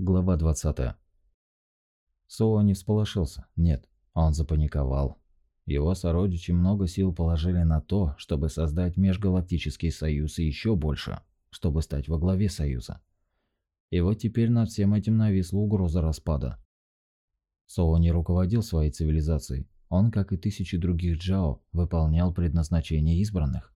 Глава 20. Соа не всполошился, нет, он запаниковал. Его сородичи много сил положили на то, чтобы создать межгалактический союз и еще больше, чтобы стать во главе союза. И вот теперь над всем этим нависла угроза распада. Соа не руководил своей цивилизацией, он, как и тысячи других Джао, выполнял предназначение избранных.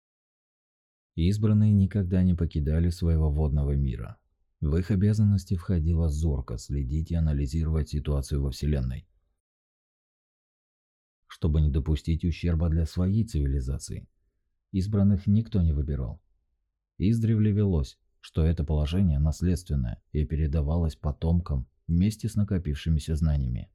Избранные никогда не покидали своего водного мира, в их обязанности входило зорко следить и анализировать ситуацию во Вселенной, чтобы не допустить ущерба для своей цивилизации. Избранных никто не выбирал. Издревле велось, что это положение наследственное и передавалось потомкам вместе с накопившимися знаниями.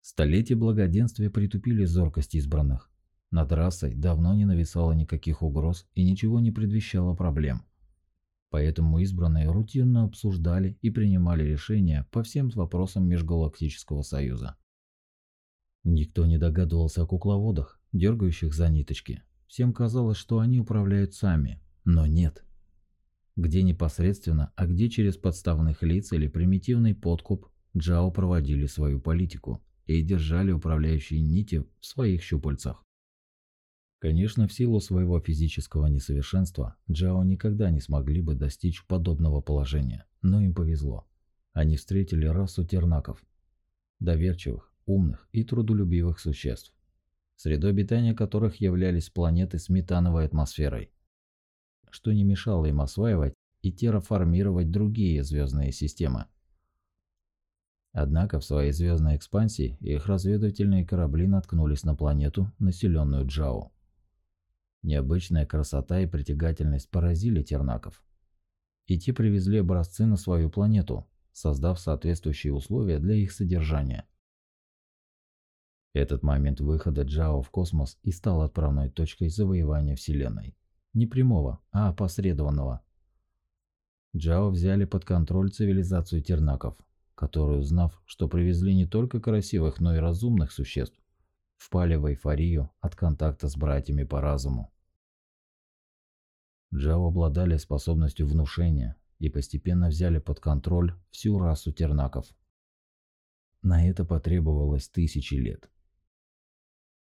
Столетия благоденствия притупили зоркость избранных. Над расой давно не нависало никаких угроз и ничего не предвещало проблем. Поэтому избранные рутинно обсуждали и принимали решения по всем вопросам Межгалактического Союза. Никто не догадывался о кукловодах, дергающих за ниточки. Всем казалось, что они управляют сами, но нет. Где непосредственно, а где через подставных лиц или примитивный подкуп, Джао проводили свою политику и держали управляющие нити в своих щупальцах. Конечно, в силу своего физического несовершенства Джао никогда не смогли бы достичь подобного положения, но им повезло. Они встретили расу тернаков, доверчивых, умных и трудолюбивых существ, средой обитания которых являлись планеты с метановой атмосферой, что не мешало им осваивать и терраформировать другие звездные системы. Однако в своей звездной экспансии их разведывательные корабли наткнулись на планету, населенную Джао. Необычная красота и притягательность поразили тернаков. И те привезли образцы на свою планету, создав соответствующие условия для их содержания. Этот момент выхода Джао в космос и стал отправной точкой завоевания Вселенной. Не прямого, а опосредованного. Джао взяли под контроль цивилизацию тернаков, которые, узнав, что привезли не только красивых, но и разумных существ, впали в эйфорию от контакта с братьями по разуму. Джао обладали способностью внушения и постепенно взяли под контроль всю расу тернаков. На это потребовалось тысячи лет.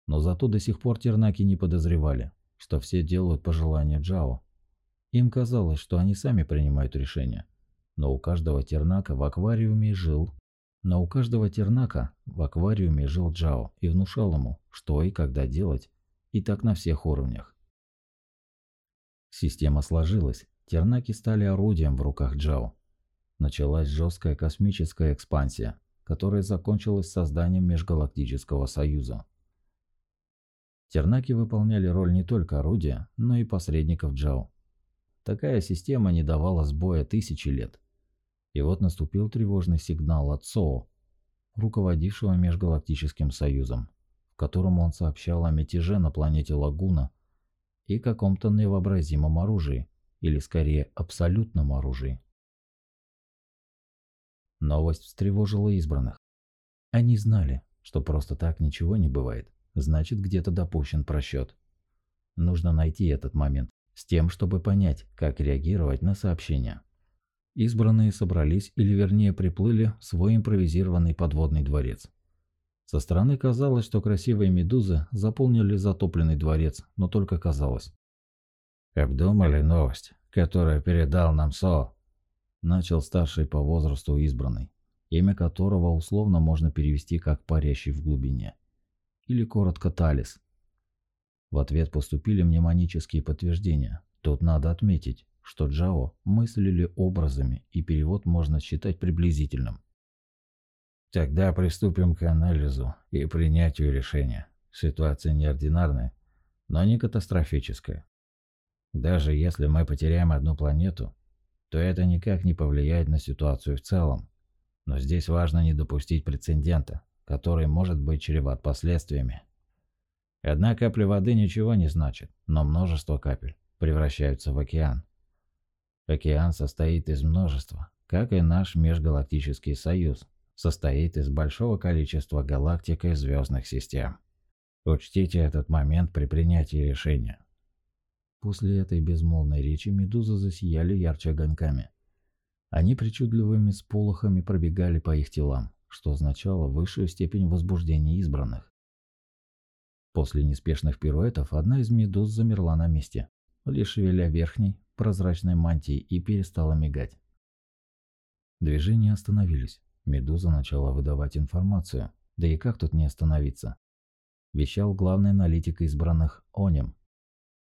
Но зато до сих пор тернаки не подозревали, что все делают по желанию Джао. Им казалось, что они сами принимают решения, но у каждого тернака в аквариуме жил но у каждого тернака в аквариуме жил Джао и внушал ему, что и когда делать, и так на всех уровнях. Система сложилась, тернаки стали орудием в руках Джао. Началась жесткая космическая экспансия, которая закончилась созданием Межгалактического Союза. Тернаки выполняли роль не только орудия, но и посредников Джао. Такая система не давала сбоя тысячи лет. И вот наступил тревожный сигнал от СОО, руководившего Межгалактическим Союзом, в котором он сообщал о мятеже на планете Лагуна и каком-то невообразимом оружии, или скорее абсолютном оружии. Новость встревожила избранных. Они знали, что просто так ничего не бывает, значит где-то допущен просчет. Нужно найти этот момент, с тем, чтобы понять, как реагировать на сообщения. Избранные собрались, или вернее приплыли, в свой импровизированный подводный дворец. Со стороны казалось, что красивые медузы заполнили затопленный дворец, но только казалось. «Обдумали новость, которую передал нам Со?» Начал старший по возрасту избранный, имя которого условно можно перевести как «парящий в глубине» или коротко «Талис». В ответ поступили мнемонические подтверждения. Тут надо отметить, что Джао мыслили образами, и перевод можно считать приблизительным. Тогда приступим к анализу и принятию решения. Ситуация неординарная, но не катастрофическая. Даже если мы потеряем одну планету, то это никак не повлияет на ситуацию в целом. Но здесь важно не допустить прецедента, который может быть чреват последствиями. Одна капля воды ничего не значит, но множество капель превращаются в океан. Океан состоит из множества, как и наш межгалактический союз состоит из большого количества галактик и звездных систем. Учтите этот момент при принятии решения. После этой безмолвной речи медузы засияли ярче огоньками. Они причудливыми сполохами пробегали по их телам, что означало высшую степень возбуждения избранных. После неспешных пируэтов одна из медуз замерла на месте, лишь шевеля верхней, прозрачной мантией и перестала мигать. Движения остановились. Медуза начала выдавать информацию. Да и как тут не остановиться? Вещал главный аналитик избранных Онем.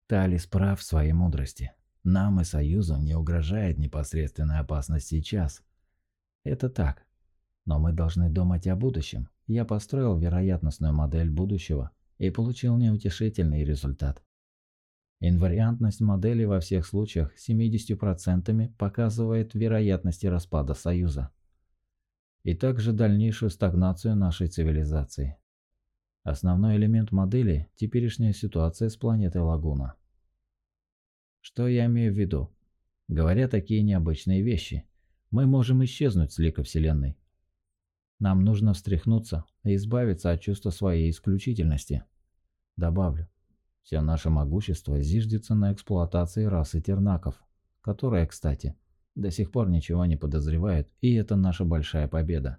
Талис прав в своей мудрости. Нам и Союзу не угрожает непосредственная опасность сейчас. Это так. Но мы должны думать о будущем. Я построил вероятностную модель будущего и получил неутешительный результат. Инвариантность модели во всех случаях 70% показывает вероятности распада Союза. И также дальнейшую стагнацию нашей цивилизации. Основной элемент модели – теперешняя ситуация с планетой Лагуна. Что я имею в виду? Говоря такие необычные вещи, мы можем исчезнуть с лика Вселенной. Нам нужно встряхнуться и избавиться от чувства своей исключительности. Добавлю, все наше могущество зиждется на эксплуатации расы тернаков, которая, кстати, до сих пор ничего не подозревает, и это наша большая победа.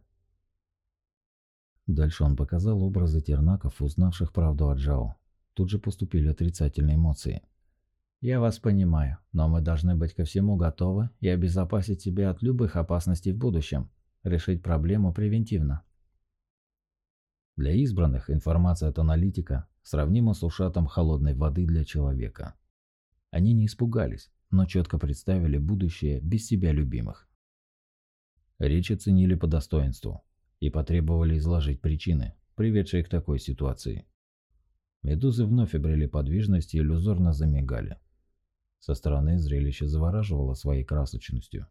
Дальше он показал образы тернаков, узнавших правду о Джао. Тут же поступили отрицательные эмоции – я вас понимаю, но мы должны быть ко всему готовы и обезопасить себя от любых опасностей в будущем, решить проблему превентивно. Для избранных информация от аналитика сравнима с ушатом холодной воды для человека. Они не испугались, но четко представили будущее без себя любимых. Речь оценили по достоинству и потребовали изложить причины, приведшие к такой ситуации. Медузы вновь обрели подвижность и иллюзорно замигали. Со стороны зрелище завораживало своей красочностью.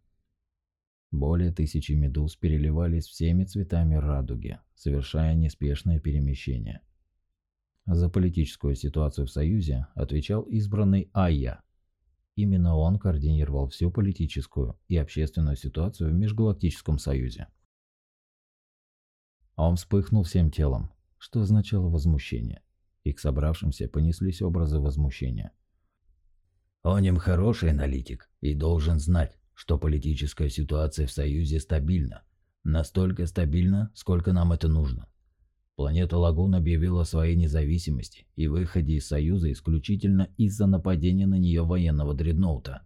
Более тысячи медуз переливались всеми цветами радуги, совершая неспешное перемещение. За политическую ситуацию в Союзе отвечал избранный Айя. Именно он координировал всю политическую и общественную ситуацию в Межгалактическом Союзе. Он вспыхнул всем телом, что означало возмущение, и к собравшимся понеслись образы возмущения – Онем хороший аналитик и должен знать, что политическая ситуация в Союзе стабильна. Настолько стабильна, сколько нам это нужно. Планета Лагун объявила о своей независимости и выходе из Союза исключительно из-за нападения на нее военного дредноута.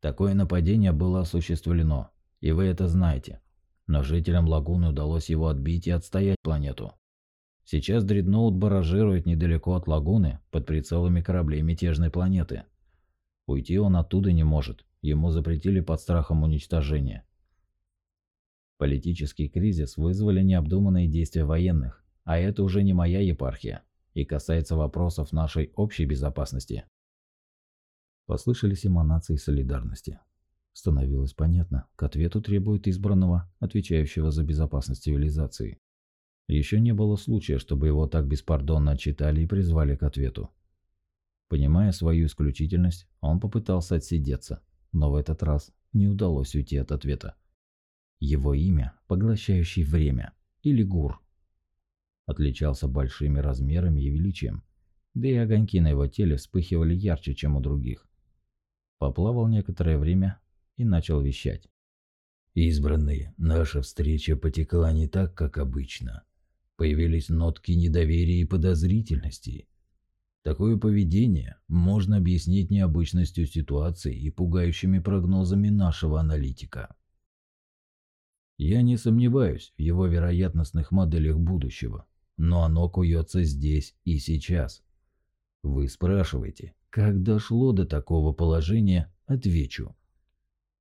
Такое нападение было осуществлено, и вы это знаете. Но жителям Лагуны удалось его отбить и отстоять планету. Сейчас дредноут баражирует недалеко от лагуны под прицелами кораблей мятежной планеты. Уйти он оттуда не может, ему запретили под страхом уничтожения. Политический кризис вызвали необдуманные действия военных, а это уже не моя епархия и касается вопросов нашей общей безопасности. Послышались эманации солидарности. Становилось понятно, к ответу требует избранного, отвечающего за безопасность цивилизации. Еще не было случая, чтобы его так беспардонно отчитали и призвали к ответу. Понимая свою исключительность, он попытался отсидеться, но в этот раз не удалось уйти от ответа. Его имя, поглощающий время, или гур, отличался большими размерами и величием, да и огоньки на его теле вспыхивали ярче, чем у других. Поплавал некоторое время и начал вещать. «Избранные, наша встреча потекла не так, как обычно. Появились нотки недоверия и подозрительности. Такое поведение можно объяснить необычностью ситуации и пугающими прогнозами нашего аналитика. Я не сомневаюсь в его вероятностных моделях будущего, но оно куется здесь и сейчас. Вы спрашиваете, как дошло до такого положения, отвечу.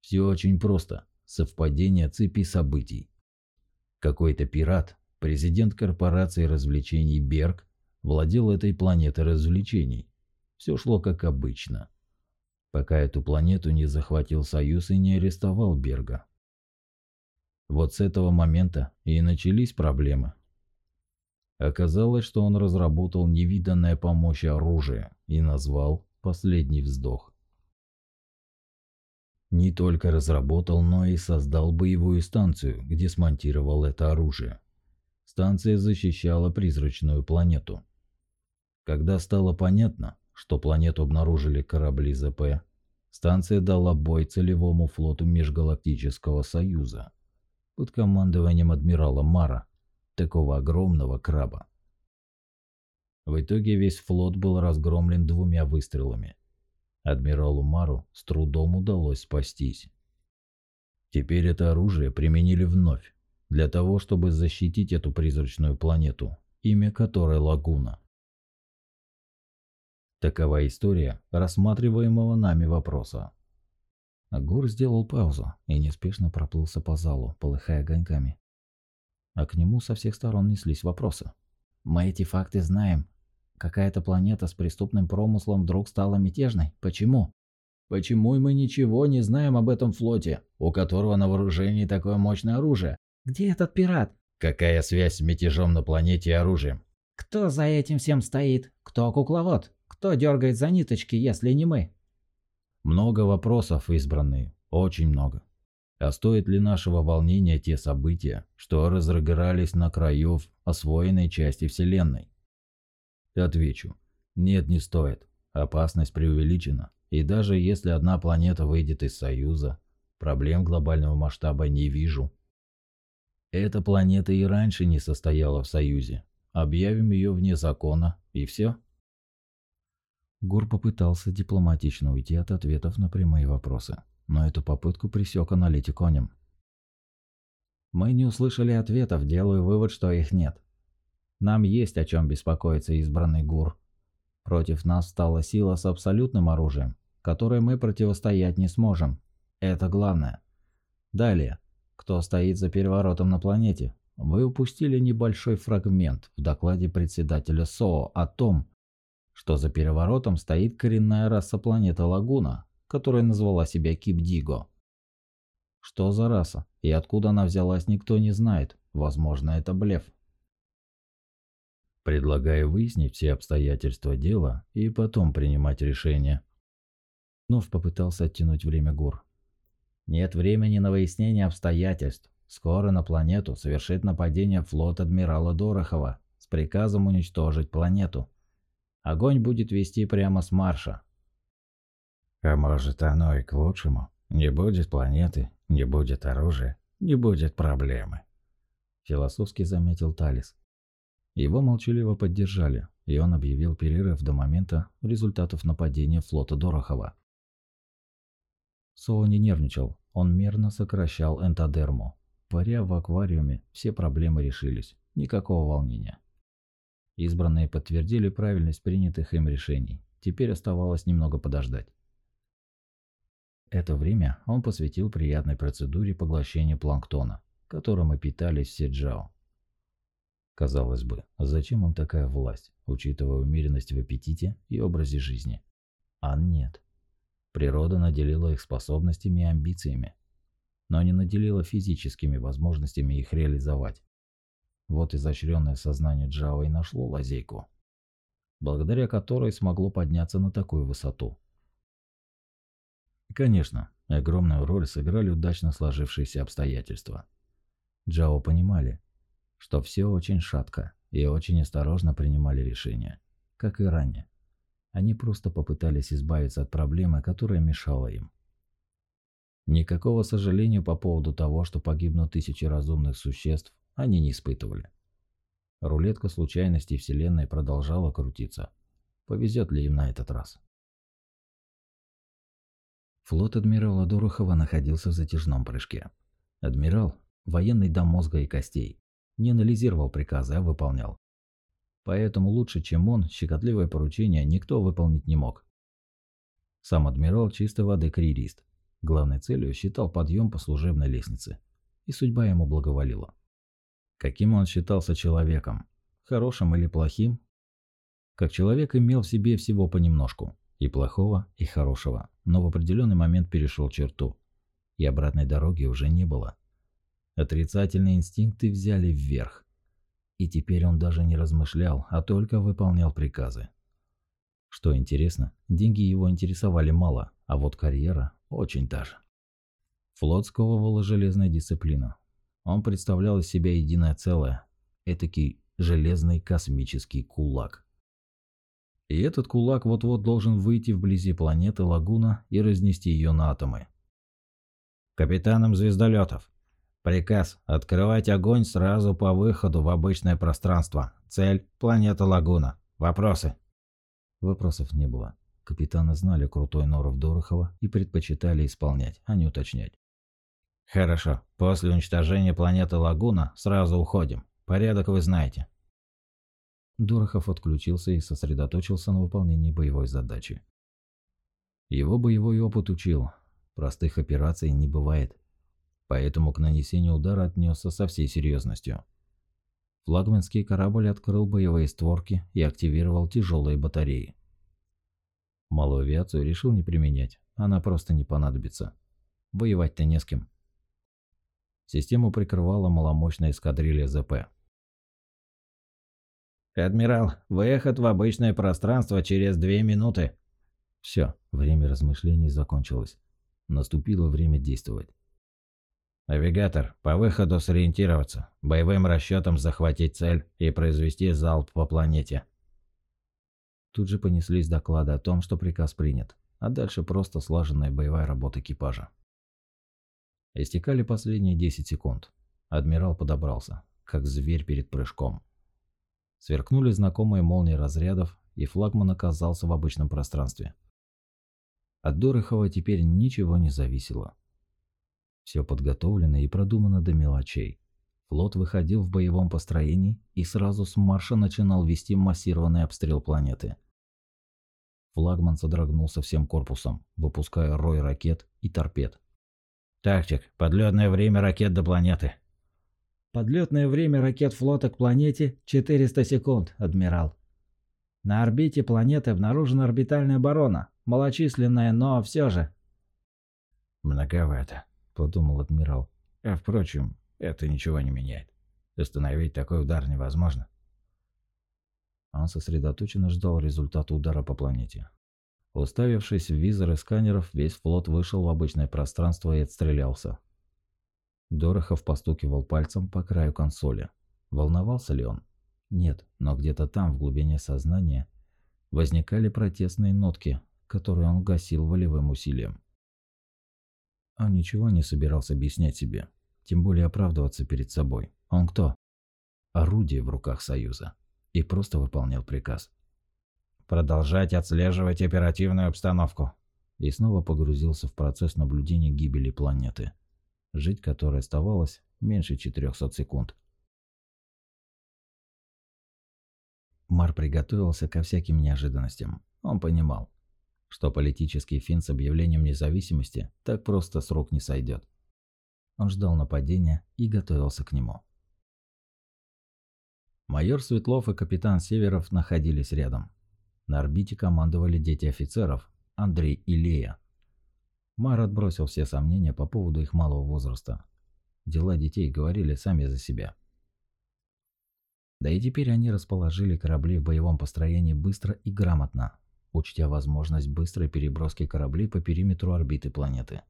Все очень просто, совпадение цепи событий. Какой-то пират Президент корпорации развлечений Берг владел этой планетой развлечений. Все шло как обычно. Пока эту планету не захватил Союз и не арестовал Берга. Вот с этого момента и начались проблемы. Оказалось, что он разработал невиданное по мощи оружие и назвал «Последний вздох». Не только разработал, но и создал боевую станцию, где смонтировал это оружие. Станция защищала призрачную планету. Когда стало понятно, что планету обнаружили корабли ЗП, станция дала бой целевому флоту Межгалактического Союза под командованием адмирала Мара, такого огромного краба. В итоге весь флот был разгромлен двумя выстрелами. Адмиралу Мару с трудом удалось спастись. Теперь это оружие применили вновь, для того, чтобы защитить эту призрачную планету, имя которой Лагуна. Такова история рассматриваемого нами вопроса. Гур сделал паузу и неспешно проплылся по залу, полыхая огоньками. А к нему со всех сторон неслись вопросы. «Мы эти факты знаем. Какая-то планета с преступным промыслом вдруг стала мятежной. Почему?» «Почему мы ничего не знаем об этом флоте, у которого на вооружении такое мощное оружие? Где этот пират?» «Какая связь с мятежом на планете и оружием?» «Кто за этим всем стоит? Кто кукловод? Кто дергает за ниточки, если не мы?» Много вопросов избранные, очень много. А стоит ли нашего волнения те события, что разыгрались на краю освоенной части Вселенной? Отвечу. Нет, не стоит. Опасность преувеличена. И даже если одна планета выйдет из Союза, проблем глобального масштаба не вижу. Эта планета и раньше не состояла в Союзе. Объявим ее вне закона, и все. Гур попытался дипломатично уйти от ответов на прямые вопросы, но эту попытку пресек аналитик Онем. «Мы не услышали ответов, делаю вывод, что их нет. Нам есть о чем беспокоиться, избранный Гур. Против нас стала сила с абсолютным оружием, которой мы противостоять не сможем. Это главное. Далее, кто стоит за переворотом на планете? Вы упустили небольшой фрагмент в докладе председателя СОО о том, что за переворотом стоит коренная раса планеты Лагуна, которая назвала себя Кипдиго. Что за раса и откуда она взялась, никто не знает. Возможно, это блеф. Предлагаю выяснить все обстоятельства дела и потом принимать решение. Вновь попытался оттянуть время Гур. Нет времени на выяснение обстоятельств. Скоро на планету совершит нападение флот адмирала Дорохова с приказом уничтожить планету. Огонь будет вести прямо с марша. А может оно и к лучшему. Не будет планеты, не будет оружия, не будет проблемы. Философски заметил Талис. Его молчаливо поддержали, и он объявил перерыв до момента результатов нападения флота Дорохова. Соу не нервничал, он мерно сокращал энтодерму. Паря в аквариуме, все проблемы решились, никакого волнения. Избранные подтвердили правильность принятых им решений. Теперь оставалось немного подождать. Это время он посвятил приятной процедуре поглощения планктона, которым и питались все Джао. Казалось бы, зачем им такая власть, учитывая умеренность в аппетите и образе жизни? А нет. Природа наделила их способностями и амбициями, но не наделила физическими возможностями их реализовать. Вот изощренное сознание Джао и нашло лазейку, благодаря которой смогло подняться на такую высоту. Конечно, огромную роль сыграли удачно сложившиеся обстоятельства. Джао понимали, что все очень шатко и очень осторожно принимали решения, как и ранее. Они просто попытались избавиться от проблемы, которая мешала им. Никакого сожаления по поводу того, что погибнут тысячи разумных существ, они не испытывали. Рулетка случайностей Вселенной продолжала крутиться. Повезет ли им на этот раз? Флот адмирала Дорохова находился в затяжном прыжке. Адмирал, военный до мозга и костей, не анализировал приказы, а выполнял. Поэтому лучше, чем он, щекотливое поручение никто выполнить не мог. Сам адмирал чистой воды карьерист. Главной целью считал подъем по служебной лестнице. И судьба ему благоволила. Каким он считался человеком? Хорошим или плохим? Как человек имел в себе всего понемножку. И плохого, и хорошего. Но в определенный момент перешел черту. И обратной дороги уже не было. Отрицательные инстинкты взяли вверх. И теперь он даже не размышлял, а только выполнял приказы. Что интересно, деньги его интересовали мало, а вот карьера очень даже. Флот сковывала железная дисциплина, он представлял из себя единое целое, этакий железный космический кулак. И этот кулак вот-вот должен выйти вблизи планеты Лагуна и разнести ее на атомы. Капитанам звездолетов. Приказ – открывать огонь сразу по выходу в обычное пространство. Цель – планета Лагуна. Вопросы? Вопросов не было. Капитаны знали крутой норов Дорохова и предпочитали исполнять, а не уточнять. Хорошо. После уничтожения планеты Лагуна сразу уходим. Порядок вы знаете. Дорохов отключился и сосредоточился на выполнении боевой задачи. Его боевой опыт учил, простых операций не бывает, поэтому к нанесению удара отнесся со всей серьезностью. Флагманский корабль открыл боевые створки и активировал тяжелые батареи. Малую авиацию решил не применять, она просто не понадобится. Воевать-то не с кем. Систему прикрывала маломощная эскадрилья ЗП. «Адмирал, выход в обычное пространство через две минуты». Все, время размышлений закончилось. Наступило время действовать. «Навигатор, по выходу сориентироваться, боевым расчетом захватить цель и произвести залп по планете». Тут же понеслись доклады о том, что приказ принят, а дальше просто слаженная боевая работа экипажа. Истекали последние 10 секунд. Адмирал подобрался, как зверь перед прыжком. Сверкнули знакомые молнии разрядов, и флагман оказался в обычном пространстве. От Дорохова теперь ничего не зависело. Все подготовлено и продумано до мелочей. Флот выходил в боевом построении и сразу с марша начинал вести массированный обстрел планеты. Флагман содрогнулся всем корпусом, выпуская рой ракет и торпед. «Тактик, подлетное время ракет до планеты», Подлетное время ракет флота к планете 400 секунд, адмирал. На орбите планеты обнаружена орбитальная оборона, малочисленная, но все же. Многовато, подумал адмирал. А впрочем, это ничего не меняет. Остановить такой удар невозможно. Он сосредоточенно ждал результата удара по планете. Уставившись в визоры сканеров, весь флот вышел в обычное пространство и отстрелялся. Дорохов постукивал пальцем по краю консоли. Волновался ли он? Нет, но где-то там, в глубине сознания, возникали протестные нотки, которые он гасил волевым усилием. Он ничего не собирался объяснять себе, тем более оправдываться перед собой. Он кто? Орудие в руках Союза. И просто выполнял приказ. Продолжать отслеживать оперативную обстановку. И снова погрузился в процесс наблюдения гибели планеты жить которой оставалось меньше 400 секунд. Мар приготовился ко всяким неожиданностям. Он понимал, что политический фин с объявлением независимости так просто с рук не сойдет. Он ждал нападения и готовился к нему. Майор Светлов и капитан Северов находились рядом. На орбите командовали дети офицеров Андрей и Лея. Мар отбросил все сомнения по поводу их малого возраста. Дела детей говорили сами за себя. Да и теперь они расположили корабли в боевом построении быстро и грамотно, учтя возможность быстрой переброски кораблей по периметру орбиты планеты.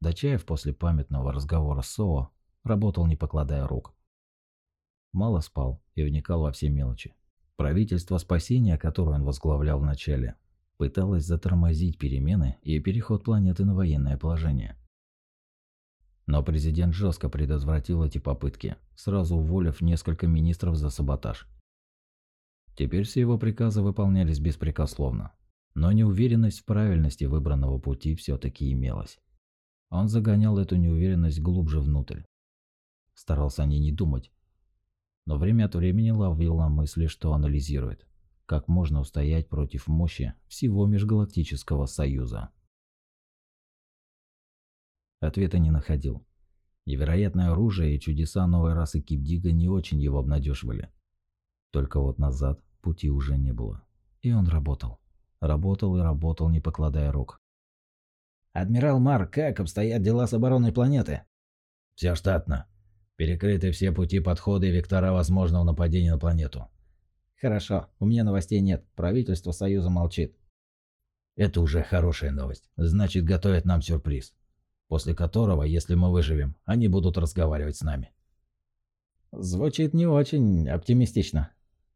Дачаев после памятного разговора с СОО работал не покладая рук. Мало спал и вникал во все мелочи. Правительство спасения, которое он возглавлял в начале, пыталась затормозить перемены и переход планеты на военное положение. Но президент жестко предотвратил эти попытки, сразу уволив несколько министров за саботаж. Теперь все его приказы выполнялись беспрекословно, но неуверенность в правильности выбранного пути все-таки имелась. Он загонял эту неуверенность глубже внутрь. Старался о не думать, но время от времени ловил на мысли, что анализирует как можно устоять против мощи всего Межгалактического Союза. Ответа не находил. Невероятное оружие и чудеса новой расы Кипдига не очень его обнадеживали. Только вот назад пути уже не было. И он работал. Работал и работал, не покладая рук. «Адмирал Мар, как обстоят дела с обороной планеты?» «Все штатно. Перекрыты все пути подхода и вектора возможного нападения на планету. Хорошо, у меня новостей нет. Правительство Союза молчит. Это уже хорошая новость. Значит, готовят нам сюрприз. После которого, если мы выживем, они будут разговаривать с нами. Звучит не очень оптимистично.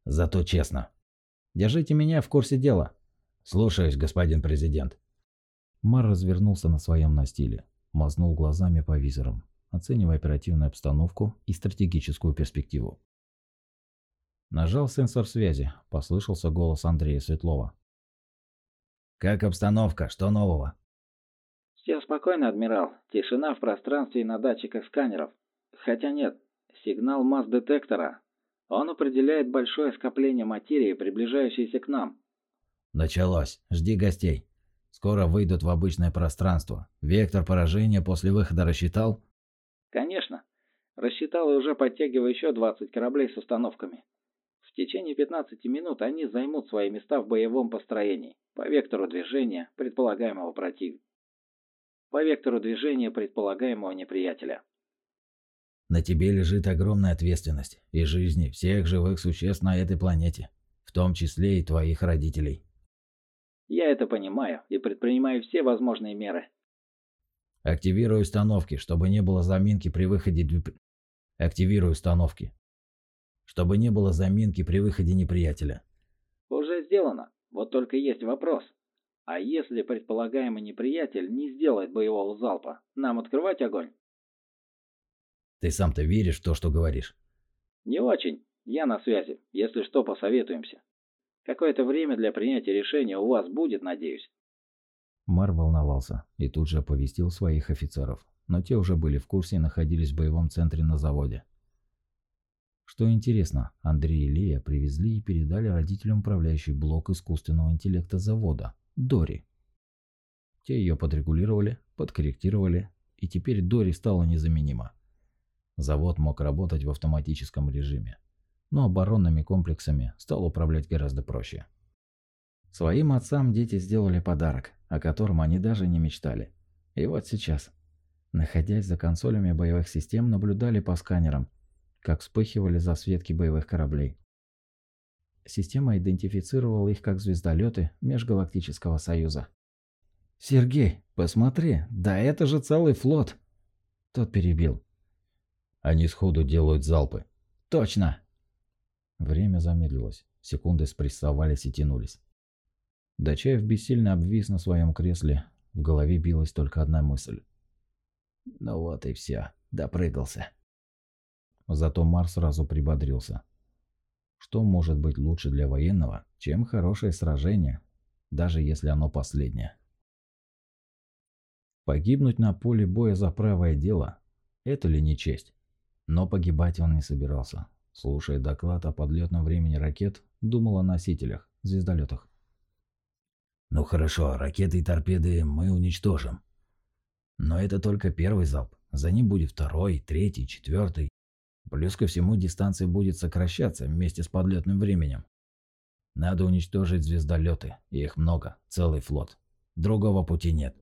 Зато честно. Держите меня в курсе дела. Слушаюсь, господин президент. Мар развернулся на своем настиле, мазнул глазами по визорам, оценивая оперативную обстановку и стратегическую перспективу. Нажал сенсор связи, послышался голос Андрея Светлова. «Как обстановка? Что нового?» «Все спокойно, адмирал. Тишина в пространстве и на датчиках сканеров. Хотя нет, сигнал масс-детектора. Он определяет большое скопление материи, приближающееся к нам». «Началось. Жди гостей. Скоро выйдут в обычное пространство. Вектор поражения после выхода рассчитал?» «Конечно. Рассчитал и уже подтягиваю еще 20 кораблей с установками. В течение 15 минут они займут свои места в боевом построении по вектору движения предполагаемого противника. По вектору движения предполагаемого неприятеля. На тебе лежит огромная ответственность и жизни всех живых существ на этой планете, в том числе и твоих родителей. Я это понимаю и предпринимаю все возможные меры. Активирую установки, чтобы не было заминки при выходе... Активирую установки, чтобы не было заминки при выходе неприятеля. Уже сделано. Вот только есть вопрос. А если предполагаемый неприятель не сделает боевого залпа, нам открывать огонь? Ты сам-то веришь в то, что говоришь? Не очень. Я на связи. Если что, посоветуемся. Какое-то время для принятия решения у вас будет, надеюсь. Мар волновался и тут же оповестил своих офицеров, но те уже были в курсе и находились в боевом центре на заводе. Что интересно, Андрей и Лия привезли и передали родителям управляющий блок искусственного интеллекта завода, Дори. Те ее подрегулировали, подкорректировали, и теперь Дори стала незаменима. Завод мог работать в автоматическом режиме, но оборонными комплексами стал управлять гораздо проще. Своим отцам дети сделали подарок, о котором они даже не мечтали. И вот сейчас, находясь за консолями боевых систем, наблюдали по сканерам, как вспыхивали засветки боевых кораблей. Система идентифицировала их как звездолеты Межгалактического Союза. «Сергей, посмотри, да это же целый флот!» Тот перебил. «Они сходу делают залпы». «Точно!» Время замедлилось, секунды спрессовались и тянулись. Дачаев бессильно обвис на своем кресле, в голове билась только одна мысль. «Ну вот и все, допрыгался». Зато Марс сразу прибодрился. Что может быть лучше для военного, чем хорошее сражение, даже если оно последнее? Погибнуть на поле боя за правое дело – это ли не честь? Но погибать он не собирался. Слушая доклад о подлетном времени ракет, думал о носителях, звездолетах. «Ну хорошо, ракеты и торпеды мы уничтожим. Но это только первый залп. За ним будет второй, третий, четвертый. Плюс ко всему дистанция будет сокращаться вместе с подлетным временем. Надо уничтожить звездолеты, их много, целый флот. Другого пути нет.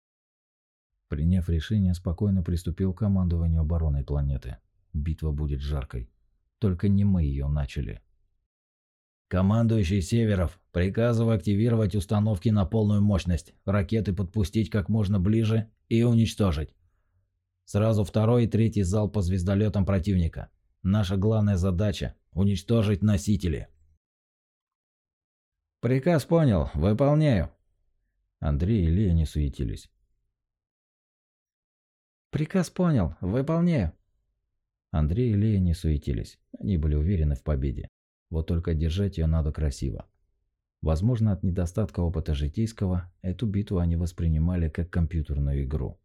Приняв решение, спокойно приступил к командованию обороной планеты. Битва будет жаркой. Только не мы ее начали. Командующий Северов, приказываю активировать установки на полную мощность, ракеты подпустить как можно ближе и уничтожить. Сразу второй и третий залп по звездолетам противника. Наша главная задача – уничтожить носители. Приказ понял, выполняю. Андрей и Илья не суетились. Приказ понял, выполняю. Андрей и Лея не суетились, они были уверены в победе. Вот только держать ее надо красиво. Возможно, от недостатка опыта житейского, эту битву они воспринимали как компьютерную игру.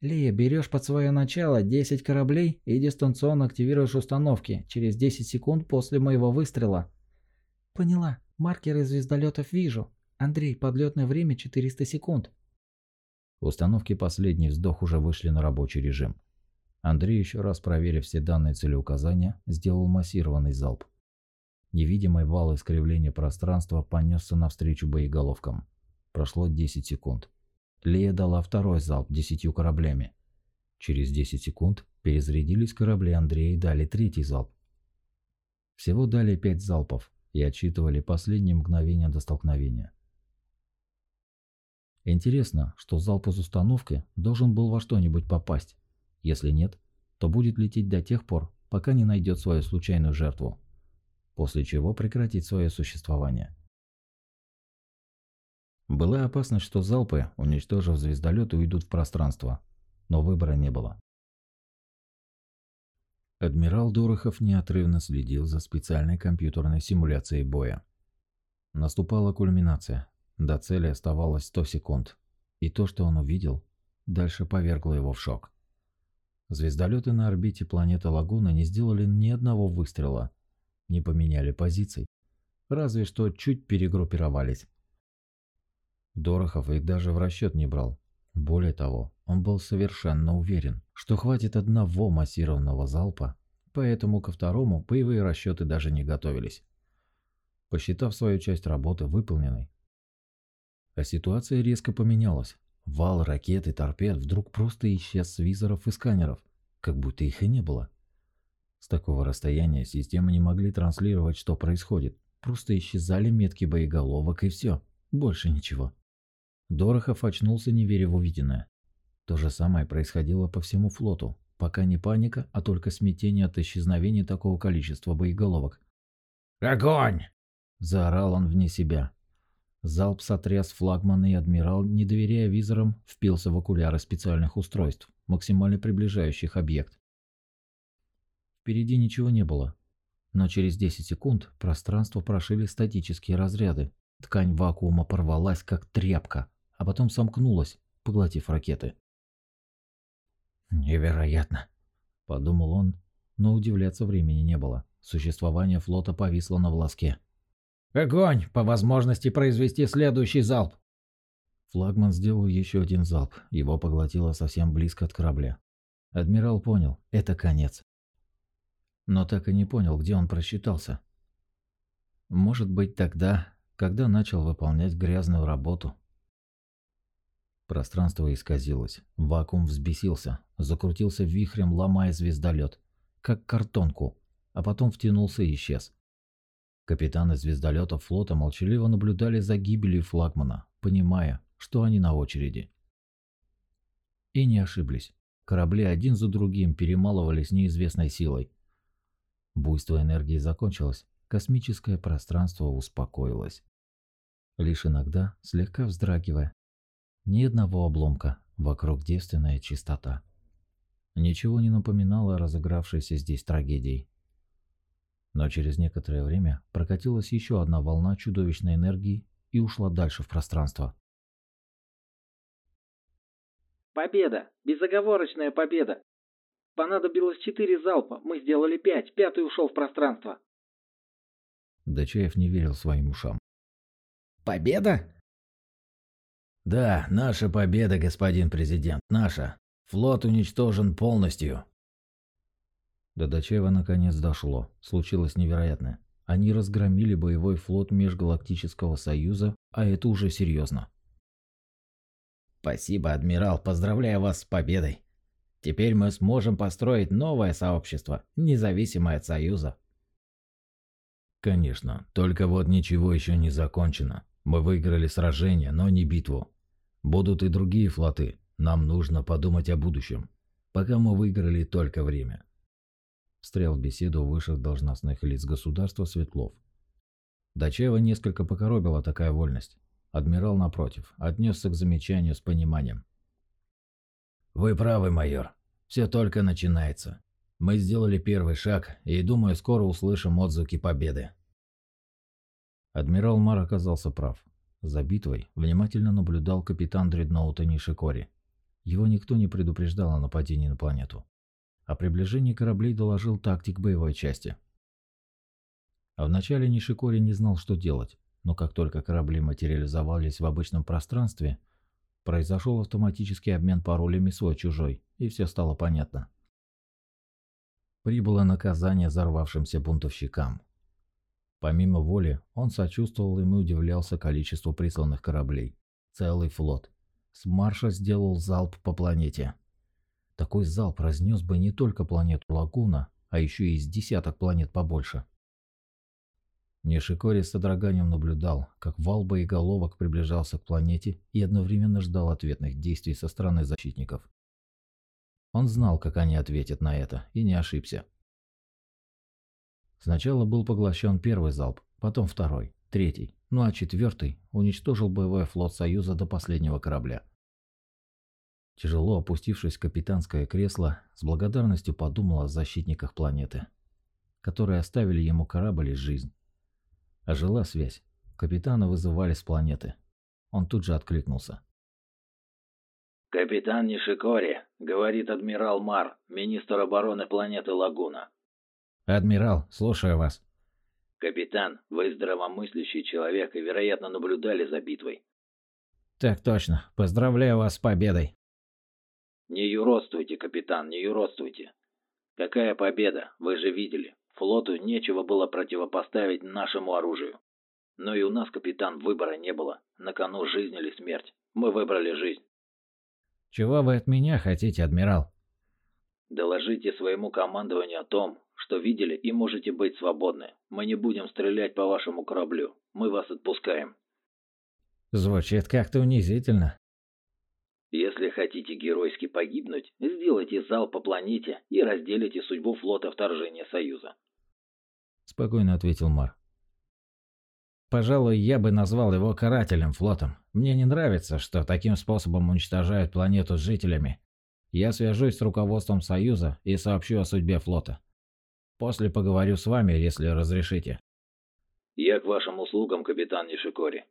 Лия, берешь под свое начало 10 кораблей и дистанционно активируешь установки через 10 секунд после моего выстрела. Поняла. Маркеры звездолетов вижу. Андрей, подлетное время 400 секунд. Установки последний вздох уже вышли на рабочий режим. Андрей, еще раз проверив все данные целеуказания, сделал массированный залп. Невидимый вал искривления пространства понесся навстречу боеголовкам. Прошло 10 секунд. Лея дала второй залп десятью кораблями. Через 10 секунд перезарядились корабли Андрея и дали третий залп. Всего дали пять залпов и отсчитывали последние мгновения до столкновения. Интересно, что залп из установки должен был во что-нибудь попасть. Если нет, то будет лететь до тех пор, пока не найдет свою случайную жертву. после чего прекратить свое существование. Была опасность, что залпы, уничтожив звездолеты, уйдут в пространство, но выбора не было. Адмирал Дорохов неотрывно следил за специальной компьютерной симуляцией боя. Наступала кульминация. До цели оставалось 100 секунд. И то, что он увидел, дальше повергло его в шок. Звездолеты на орбите планеты Лагуна не сделали ни одного выстрела, не поменяли позиций, разве что чуть перегруппировались. Дорохов их даже в расчет не брал. Более того, он был совершенно уверен, что хватит одного массированного залпа, поэтому ко второму боевые расчеты даже не готовились. Посчитав свою часть работы выполненной, а ситуация резко поменялась. Вал ракет и торпед вдруг просто исчез с визоров и сканеров, как будто их и не было. С такого расстояния системы не могли транслировать, что происходит. Просто исчезали метки боеголовок и все. Больше ничего. Дорохов очнулся, не веря в увиденное. То же самое происходило по всему флоту. Пока не паника, а только смятение от исчезновения такого количества боеголовок. «Огонь!» – заорал он вне себя. Залп сотряс флагмана и адмирал, не доверяя визорам, впился в окуляры специальных устройств, максимально приближающих объект. Впереди ничего не было, но через 10 секунд пространство прошили статические разряды. Ткань вакуума порвалась, как тряпка, а потом сомкнулась, поглотив ракеты. «Невероятно!» – подумал он, но удивляться времени не было. Существование флота повисло на волоске. Огонь! По возможности произвести следующий залп!» Флагман сделал еще один залп. Его поглотило совсем близко от корабля. Адмирал понял, это конец. Но так и не понял, где он просчитался. Может быть тогда, когда начал выполнять грязную работу. Пространство исказилось. Вакуум взбесился, закрутился вихрем, ломая звездолет, как картонку, а потом втянулся и исчез. Капитаны звездолетов флота молчаливо наблюдали за гибелью флагмана, понимая, что они на очереди. И не ошиблись. Корабли один за другим перемалывались неизвестной силой. Буйство энергии закончилось, космическое пространство успокоилось. Лишь иногда, слегка вздрагивая, ни одного обломка, вокруг девственная чистота. Ничего не напоминало о разыгравшейся здесь трагедии. Но через некоторое время прокатилась еще одна волна чудовищной энергии и ушла дальше в пространство. Победа! Безоговорочная победа! Понадобилось четыре залпа, мы сделали пять, пятый ушел в пространство. Дачаев не верил своим ушам. Победа? Да, наша победа, господин президент, наша. Флот уничтожен полностью. До Дачева наконец дошло. Случилось невероятное. Они разгромили боевой флот Межгалактического Союза, а это уже серьезно. Спасибо, адмирал, поздравляю вас с победой. Теперь мы сможем построить новое сообщество, независимое от Союза. Конечно, только вот ничего еще не закончено. Мы выиграли сражение, но не битву. Будут и другие флоты. Нам нужно подумать о будущем. Пока мы выиграли только время. Встрял в беседу высших должностных лиц государства Светлов. Дачева несколько покоробила такая вольность. Адмирал, напротив, отнесся к замечанию с пониманием. «Вы правы, майор. Все только начинается. Мы сделали первый шаг, и, думаю, скоро услышим отзвуки победы». Адмирал Мар оказался прав. За битвой внимательно наблюдал капитан дредноута Нишикори. Его никто не предупреждал о нападении на планету. О приближении кораблей доложил тактик боевой части. А вначале Нишикори не знал, что делать, но как только корабли материализовались в обычном пространстве, произошел автоматический обмен паролями свой-чужой, и все стало понятно. Прибыло наказание взорвавшимся бунтовщикам. Помимо воли, он сочувствовал им и удивлялся количеству присланных кораблей. Целый флот. С марша сделал залп по планете. Такой залп разнес бы не только планету Лагуна, а еще и из десяток планет побольше. Нишикори с содроганием наблюдал, как вал боеголовок приближался к планете и одновременно ждал ответных действий со стороны защитников. Он знал, как они ответят на это, и не ошибся. Сначала был поглощен первый залп, потом второй, третий, ну а четвертый уничтожил боевой флот Союза до последнего корабля. Тяжело опустившись в капитанское кресло, с благодарностью подумал о защитниках планеты, которые оставили ему корабль и жизнь. Ожила связь. Капитана вызывали с планеты. Он тут же откликнулся. «Капитан Нишикори», — говорит адмирал Мар, министр обороны планеты Лагуна. «Адмирал, слушаю вас». «Капитан, вы здравомыслящий человек и, вероятно, наблюдали за битвой». «Так точно. Поздравляю вас с победой». «Не юродствуйте, капитан, не юродствуйте. Какая победа, вы же видели. Флоту нечего было противопоставить нашему оружию. Но и у нас, капитан, выбора не было. На кону жизнь или смерть. Мы выбрали жизнь. Чего вы от меня хотите, адмирал? Доложите своему командованию о том, что видели и можете быть свободны. Мы не будем стрелять по вашему кораблю. Мы вас отпускаем. Звучит как-то унизительно. Если хотите геройски погибнуть, сделайте зал по планете и разделите судьбу флота вторжения Союза. Спокойно ответил Мар. Пожалуй, я бы назвал его карателем флотом. Мне не нравится, что таким способом уничтожают планету с жителями. Я свяжусь с руководством Союза и сообщу о судьбе флота. После поговорю с вами, если разрешите. Я к вашим услугам, капитан Нишикори.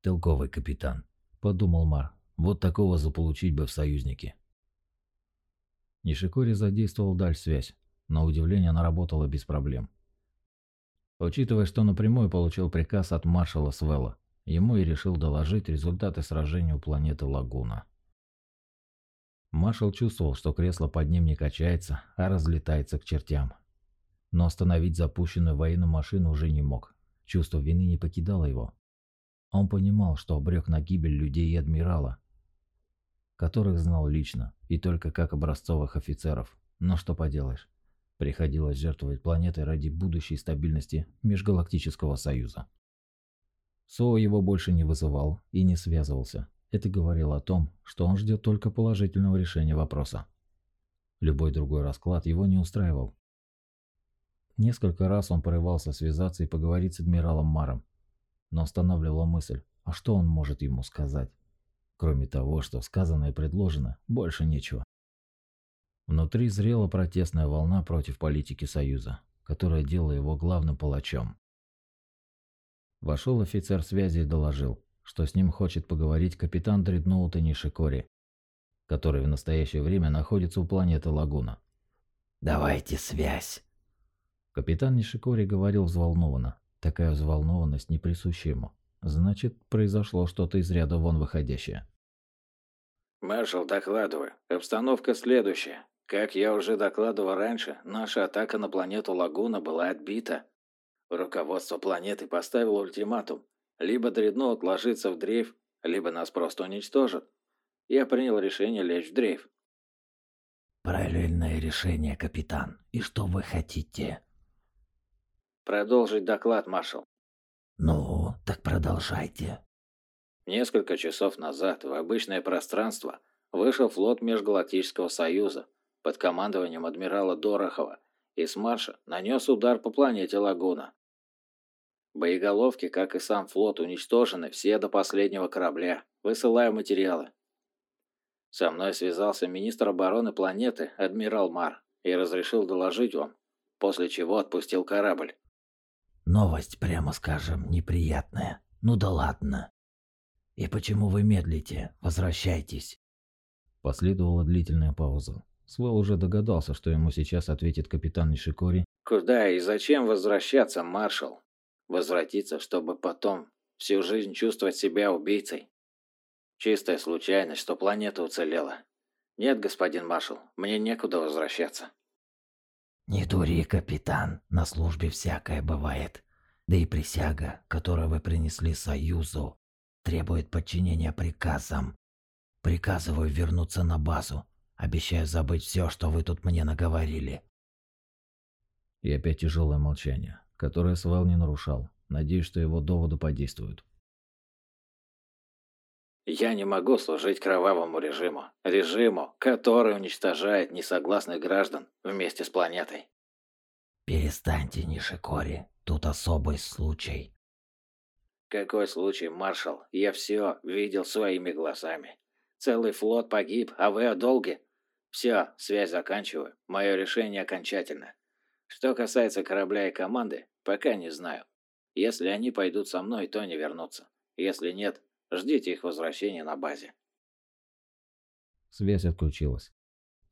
Толковый капитан, подумал Мар. Вот такого заполучить бы в союзники. Нишикори задействовал даль связь. На удивление она работала без проблем. Учитывая, что напрямую получил приказ от маршала Свелла, ему и решил доложить результаты сражения у планеты Лагуна. Маршал чувствовал, что кресло под ним не качается, а разлетается к чертям. Но остановить запущенную военную машину уже не мог. Чувство вины не покидало его. Он понимал, что обрек на гибель людей и адмирала, которых знал лично и только как образцовых офицеров. Но что поделаешь. Приходилось жертвовать планетой ради будущей стабильности Межгалактического Союза. Со его больше не вызывал и не связывался. Это говорило о том, что он ждет только положительного решения вопроса. Любой другой расклад его не устраивал. Несколько раз он порывался связаться и поговорить с адмиралом Маром, но останавливала мысль, а что он может ему сказать? Кроме того, что сказано и предложено, больше нечего. Внутри зрела протестная волна против политики Союза, которая делала его главным палачом. Вошел офицер связи и доложил, что с ним хочет поговорить капитан дредноута Нишикори, который в настоящее время находится у планеты Лагуна. «Давайте связь!» Капитан Нишикори говорил взволнованно. Такая взволнованность не присуща ему. Значит, произошло что-то из ряда вон выходящее. «Маршал, докладываю. Обстановка следующая. Как я уже докладывал раньше, наша атака на планету Лагуна была отбита. Руководство планеты поставило ультиматум. Либо дредноут ложится в дрейф, либо нас просто уничтожат. Я принял решение лечь в дрейф. Правильное решение, капитан. И что вы хотите? Продолжить доклад, маршал. Ну, так продолжайте. Несколько часов назад в обычное пространство вышел флот Межгалактического Союза под командованием адмирала Дорохова и с марша нанес удар по планете Лагуна. Боеголовки, как и сам флот, уничтожены все до последнего корабля. Высылаю материалы. Со мной связался министр обороны планеты, адмирал Мар, и разрешил доложить вам, после чего отпустил корабль. Новость, прямо скажем, неприятная. Ну да ладно. И почему вы медлите? Возвращайтесь. Последовала длительная пауза. Свел уже догадался, что ему сейчас ответит капитан Нишикори. «Куда и зачем возвращаться, маршал? Возвратиться, чтобы потом всю жизнь чувствовать себя убийцей? Чистая случайность, что планета уцелела. Нет, господин маршал, мне некуда возвращаться». «Не дури, капитан, на службе всякое бывает. Да и присяга, которую вы принесли Союзу, требует подчинения приказам. Приказываю вернуться на базу, Обещаю забыть все, что вы тут мне наговорили. И опять тяжелое молчание, которое Свел не нарушал. Надеюсь, что его доводы подействуют. Я не могу служить кровавому режиму. Режиму, который уничтожает несогласных граждан вместе с планетой. Перестаньте, Нишикори, тут особый случай. Какой случай, маршал? Я все видел своими глазами. Целый флот погиб, а вы о долге? Все, связь заканчиваю. Мое решение окончательно. Что касается корабля и команды, пока не знаю. Если они пойдут со мной, то не вернутся. Если нет, ждите их возвращения на базе. Связь отключилась.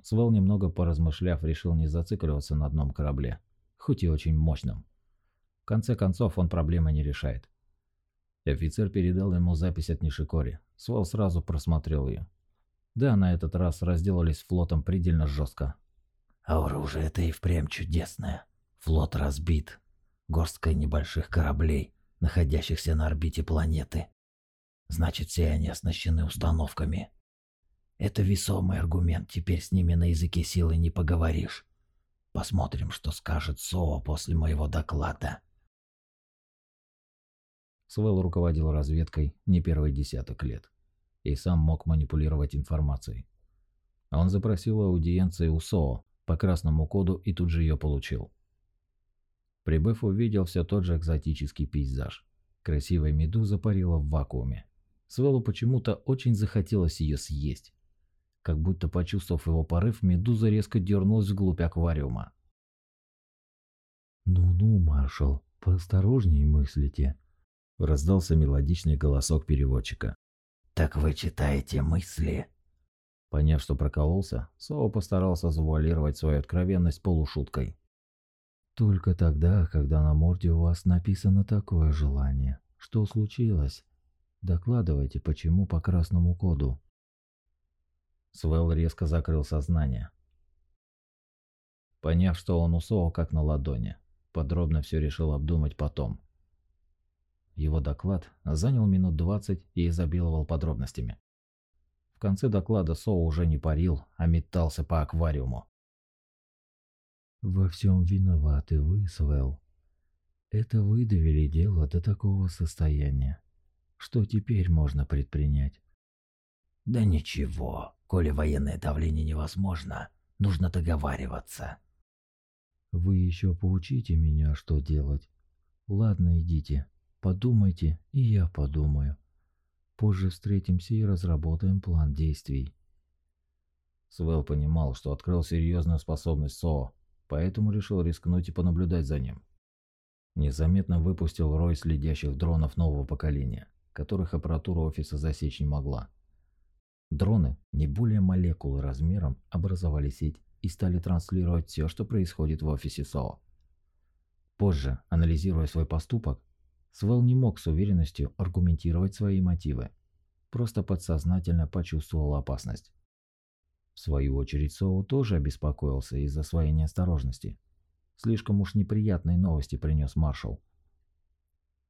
Свел, немного поразмышляв, решил не зацикливаться на одном корабле, хоть и очень мощном. В конце концов, он проблемы не решает. Офицер передал ему запись от Нишикори. Свел сразу просмотрел ее. Да, на этот раз разделались флотом предельно жестко. Оружие это и впрямь чудесное. Флот разбит. Горстка небольших кораблей, находящихся на орбите планеты. Значит, все они оснащены установками. Это весомый аргумент, теперь с ними на языке силы не поговоришь. Посмотрим, что скажет СОА после моего доклада. Свел руководил разведкой не первый десяток лет и сам мог манипулировать информацией. Он запросил аудиенции у СОО по красному коду и тут же ее получил. Прибыв, увидел все тот же экзотический пейзаж. Красивая медуза парила в вакууме. Свелу почему-то очень захотелось ее съесть. Как будто почувствовав его порыв, медуза резко дернулась вглубь аквариума. «Ну-ну, маршал, поосторожней мыслите», – раздался мелодичный голосок переводчика. «Так вы читаете мысли?» Поняв, что прокололся, Сова постарался завуалировать свою откровенность полушуткой. «Только тогда, когда на морде у вас написано такое желание. Что случилось? Докладывайте, почему по красному коду». Свел резко закрыл сознание. Поняв, что он у Сова как на ладони, подробно все решил обдумать потом. Его доклад занял минут двадцать и изобиловал подробностями. В конце доклада Соу уже не парил, а метался по аквариуму. «Во всем виноваты вы, Свел. Это вы довели дело до такого состояния. Что теперь можно предпринять?» «Да ничего, коли военное давление невозможно, нужно договариваться». «Вы еще поучите меня, что делать. Ладно, идите, Подумайте, и я подумаю. Позже встретимся и разработаем план действий. Свел понимал, что открыл серьезную способность СО, поэтому решил рискнуть и понаблюдать за ним. Незаметно выпустил рой следящих дронов нового поколения, которых аппаратура офиса засечь не могла. Дроны, не более молекулы размером, образовали сеть и стали транслировать все, что происходит в офисе СО. Позже, анализируя свой поступок, Свел не мог с уверенностью аргументировать свои мотивы. Просто подсознательно почувствовал опасность. В свою очередь Соу тоже обеспокоился из-за своей неосторожности. Слишком уж неприятные новости принес маршал.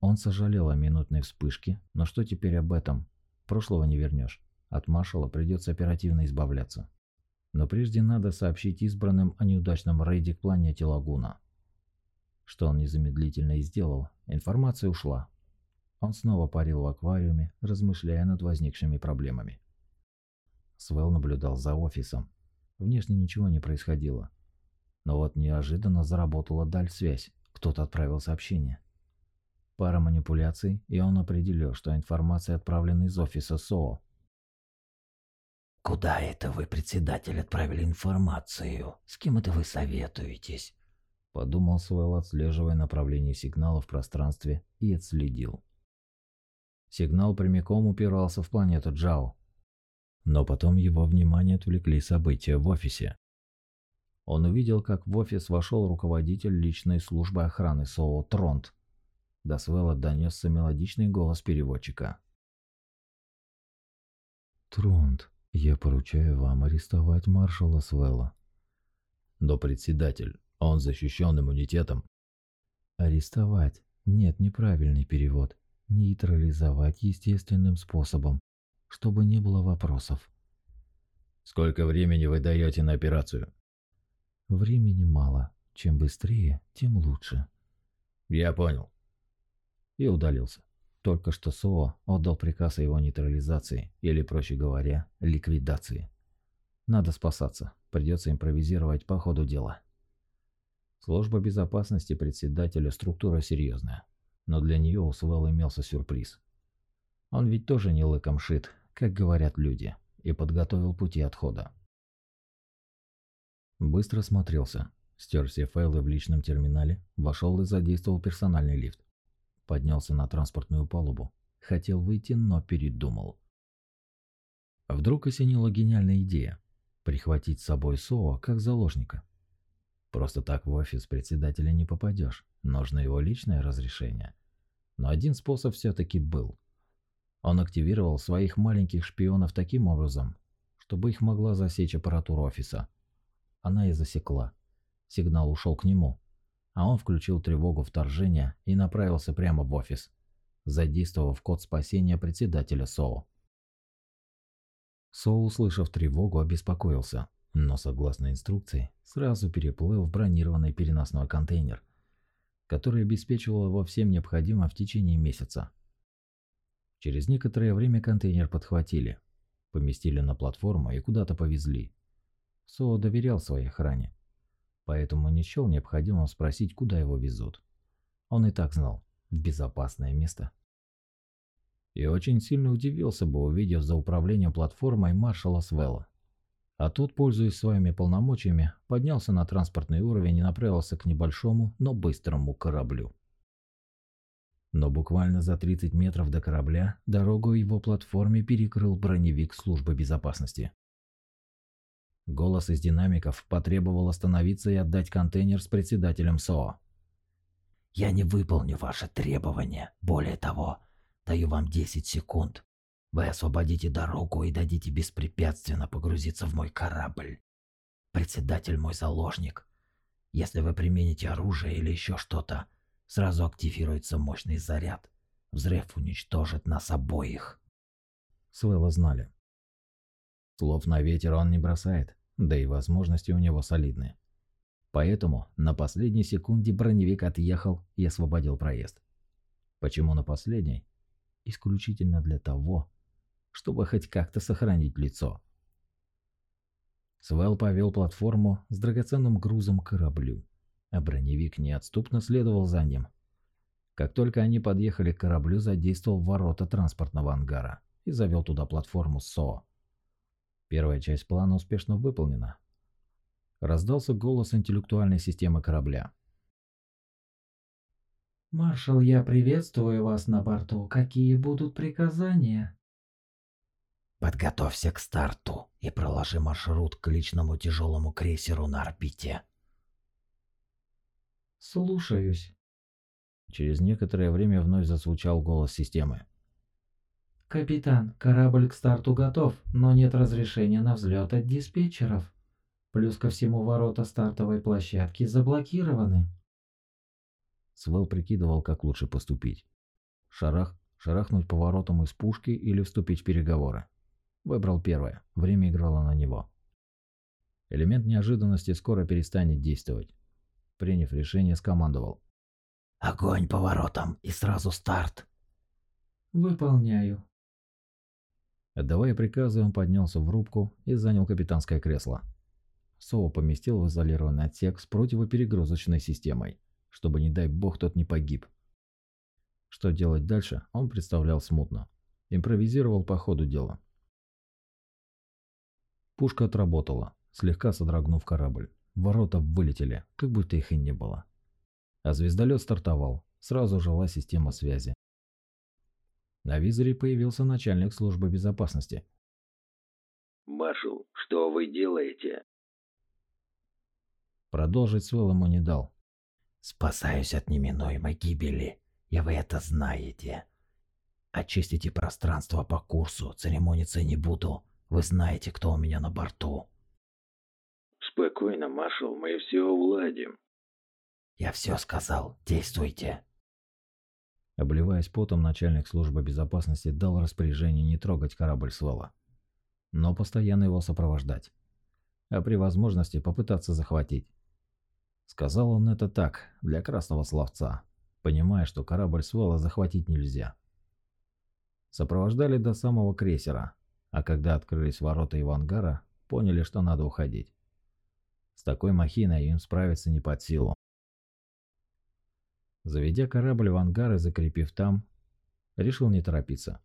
Он сожалел о минутной вспышке, но что теперь об этом? Прошлого не вернешь. От маршала придется оперативно избавляться. Но прежде надо сообщить избранным о неудачном рейде к планете Лагуна. Что он незамедлительно и сделал, информация ушла. Он снова парил в аквариуме, размышляя над возникшими проблемами. Свел наблюдал за офисом. Внешне ничего не происходило. Но вот неожиданно заработала даль-связь. Кто-то отправил сообщение. Пара манипуляций, и он определил, что информация отправлена из офиса СОО. «Куда это вы, председатель, отправили информацию? С кем это вы советуетесь?» Подумал Суэлл, отслеживая направление сигнала в пространстве, и отследил. Сигнал прямиком упирался в планету Джао. Но потом его внимание отвлекли события в офисе. Он увидел, как в офис вошел руководитель личной службы охраны СОО Тронт. До Свелла донесся мелодичный голос переводчика. «Тронт, я поручаю вам арестовать маршала Свелла». «Но председатель, он защищен иммунитетом. Арестовать. Нет, неправильный перевод. Нейтрализовать естественным способом, чтобы не было вопросов. Сколько времени вы даете на операцию? Времени мало. Чем быстрее, тем лучше. Я понял. И удалился. Только что СОО отдал приказ о его нейтрализации, или, проще говоря, ликвидации. Надо спасаться. Придется импровизировать по ходу дела. Служба безопасности председателя структура серьезная, но для нее у Свелла имелся сюрприз. Он ведь тоже не лыком шит, как говорят люди, и подготовил пути отхода. Быстро смотрелся, стер все файлы в личном терминале, вошел и задействовал персональный лифт. Поднялся на транспортную палубу. Хотел выйти, но передумал. Вдруг осенила гениальная идея – прихватить с собой Соа как заложника. Просто так в офис председателя не попадешь, нужно его личное разрешение. Но один способ все-таки был. Он активировал своих маленьких шпионов таким образом, чтобы их могла засечь аппаратура офиса. Она и засекла. Сигнал ушел к нему, а он включил тревогу вторжения и направился прямо в офис, задействовав код спасения председателя СОУ. Соу, услышав тревогу, обеспокоился, но, согласно инструкции, сразу переплыл в бронированный переносной контейнер, который обеспечивал его всем необходимым в течение месяца. Через некоторое время контейнер подхватили, поместили на платформу и куда-то повезли. Соу доверял своей охране, поэтому не счел необходимым спросить, куда его везут. Он и так знал, в безопасное место. И очень сильно удивился бы, увидев за управлением платформой маршала Свелла. А тот, пользуясь своими полномочиями, поднялся на транспортный уровень и направился к небольшому, но быстрому кораблю. Но буквально за 30 метров до корабля дорогу его платформе перекрыл броневик службы безопасности. Голос из динамиков потребовал остановиться и отдать контейнер с председателем СО. «Я не выполню ваши требования. Более того, даю вам 10 секунд. Вы освободите дорогу и дадите беспрепятственно погрузиться в мой корабль. Председатель мой заложник. Если вы примените оружие или еще что-то, сразу активируется мощный заряд. Взрыв уничтожит нас обоих. Свелла знали. Слов на ветер он не бросает, да и возможности у него солидные. Поэтому на последней секунде броневик отъехал и освободил проезд. Почему на последней? Исключительно для того, чтобы хоть как-то сохранить лицо. Свел повел платформу с драгоценным грузом к кораблю, а броневик неотступно следовал за ним. Как только они подъехали к кораблю, задействовал ворота транспортного ангара и завел туда платформу СО. Первая часть плана успешно выполнена. Раздался голос интеллектуальной системы корабля. «Маршал, я приветствую вас на борту. Какие будут приказания?» «Подготовься к старту и проложи маршрут к личному тяжелому крейсеру на орбите». «Слушаюсь». Через некоторое время вновь зазвучал голос системы. «Капитан, корабль к старту готов, но нет разрешения на взлет от диспетчеров. Плюс ко всему ворота стартовой площадки заблокированы». Свел прикидывал, как лучше поступить. Шарах, шарахнуть поворотом из пушки или вступить в переговоры. Выбрал первое, время играло на него. Элемент неожиданности скоро перестанет действовать. Приняв решение, скомандовал. «Огонь поворотом и сразу старт!» «Выполняю», Отдавая приказы, он поднялся в рубку и занял капитанское кресло. Соу поместил в изолированный отсек с противоперегрузочной системой, чтобы, не дай бог, тот не погиб. Что делать дальше, он представлял смутно. Импровизировал по ходу дела. Пушка отработала, слегка содрогнув корабль. Ворота вылетели, как будто их и не было. А звездолет стартовал, сразу жила система связи. На визоре появился начальник службы безопасности. «Маршал, что вы делаете?» Продолжить Свел ему не дал. «Спасаюсь от неминуемой гибели, и вы это знаете. Очистите пространство по курсу, церемониться не буду. Вы знаете, кто у меня на борту». «Спокойно, маршал, мы все уладим». «Я все сказал, действуйте». Обливаясь потом, начальник службы безопасности дал распоряжение не трогать корабль Свела, но постоянно его сопровождать, а при возможности попытаться захватить. Сказал он это так, для красного словца, понимая, что корабль Свела захватить нельзя. Сопровождали до самого крейсера, а когда открылись ворота его ангара, поняли, что надо уходить. С такой махиной им справиться не под силу. Заведя корабль в ангар и закрепив там, решил не торопиться.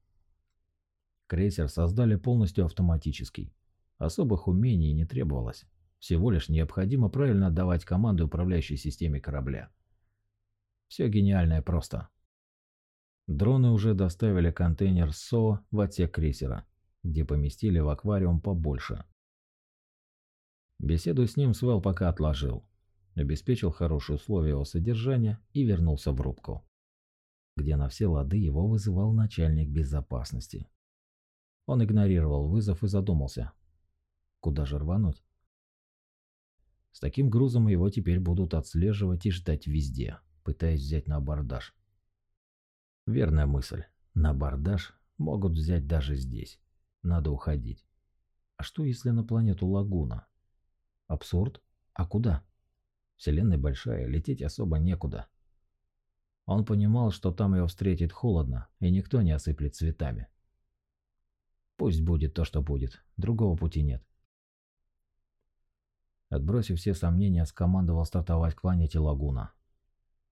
Крейсер создали полностью автоматический. Особых умений не требовалось. Всего лишь необходимо правильно отдавать команды управляющей системе корабля. Все гениальное просто. Дроны уже доставили контейнер СО в отсек крейсера, где поместили в аквариум побольше. Беседу с ним Свел пока отложил, обеспечил хорошие условия его содержания и вернулся в рубку, где на все лады его вызывал начальник безопасности. Он игнорировал вызов и задумался, куда же рвануть. С таким грузом его теперь будут отслеживать и ждать везде, пытаясь взять на абордаж. Верная мысль. На абордаж могут взять даже здесь. Надо уходить. А что если на планету Лагуна? Абсурд? А куда? Вселенная большая, лететь особо некуда. Он понимал, что там его встретит холодно, и никто не осыплет цветами. Пусть будет то, что будет. Другого пути нет. Отбросив все сомнения, скомандовал стартовать к планете Лагуна.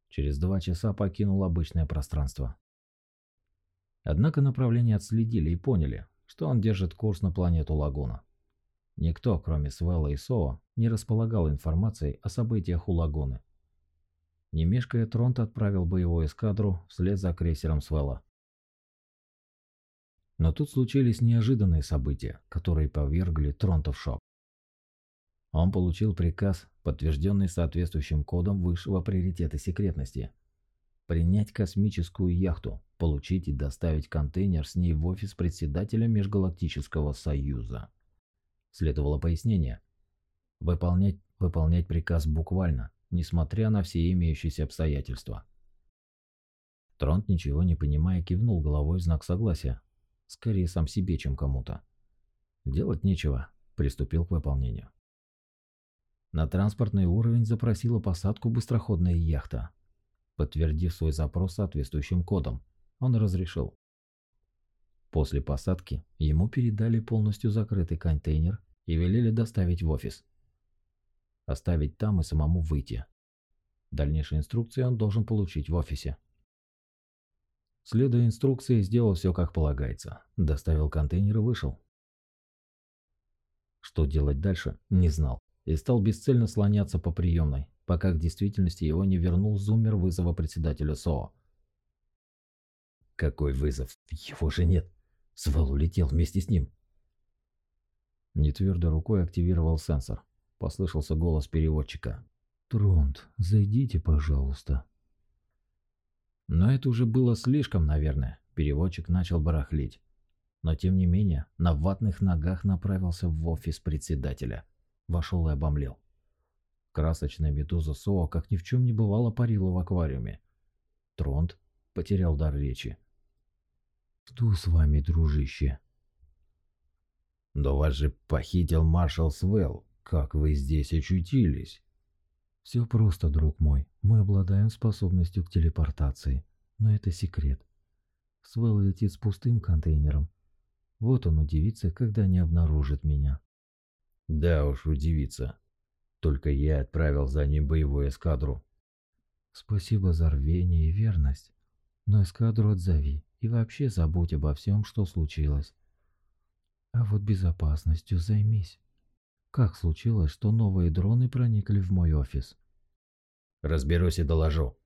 Через два часа покинул обычное пространство. Однако направление отследили и поняли, что он держит курс на планету Лагуна. Никто, кроме Свелла и Соо, не располагал информацией о событиях у Лагуны. Не мешкая, Тронт отправил боевую эскадру вслед за крейсером Свелла. Но тут случились неожиданные события, которые повергли Тронта в шок. Он получил приказ, подтвержденный соответствующим кодом высшего приоритета секретности, принять космическую яхту, получить и доставить контейнер с ней в офис председателя Межгалактического Союза. Следовало пояснение. Выполнять, выполнять приказ буквально, несмотря на все имеющиеся обстоятельства. Тронт, ничего не понимая, кивнул головой в знак согласия. Скорее сам себе, чем кому-то. Делать нечего, приступил к выполнению. На транспортный уровень запросила посадку быстроходная яхта. Подтвердив свой запрос соответствующим кодом, он разрешил. После посадки ему передали полностью закрытый контейнер и велели доставить в офис. Оставить там и самому выйти. Дальнейшие инструкции он должен получить в офисе. Следуя инструкции, сделал все как полагается. Доставил контейнер и вышел. Что делать дальше, не знал. И стал бесцельно слоняться по приемной, пока к действительности его не вернул зумер вызова председателя СОО. Какой вызов? Его же нет. Свел улетел вместе с ним. Нетвердой рукой активировал сенсор. Послышался голос переводчика. «Тронт, зайдите, пожалуйста». Но это уже было слишком, наверное. Переводчик начал барахлить. Но тем не менее, на ватных ногах направился в офис председателя. Вошел и обомлел. Красочная медуза Соа, как ни в чем не бывало, парила в аквариуме. Тронт потерял дар речи. «Что с вами, дружище?» «Да вас же похитил маршал Свел. Как вы здесь очутились?» Все просто, друг мой. Мы обладаем способностью к телепортации. Но это секрет. Свел летит с пустым контейнером. Вот он удивится, когда не обнаружит меня. Да уж, удивится. Только я отправил за ним боевую эскадру. Спасибо за рвение и верность. Но эскадру отзови и вообще забудь обо всем, что случилось. А вот безопасностью займись. Как случилось, что новые дроны проникли в мой офис? Разберусь и доложу.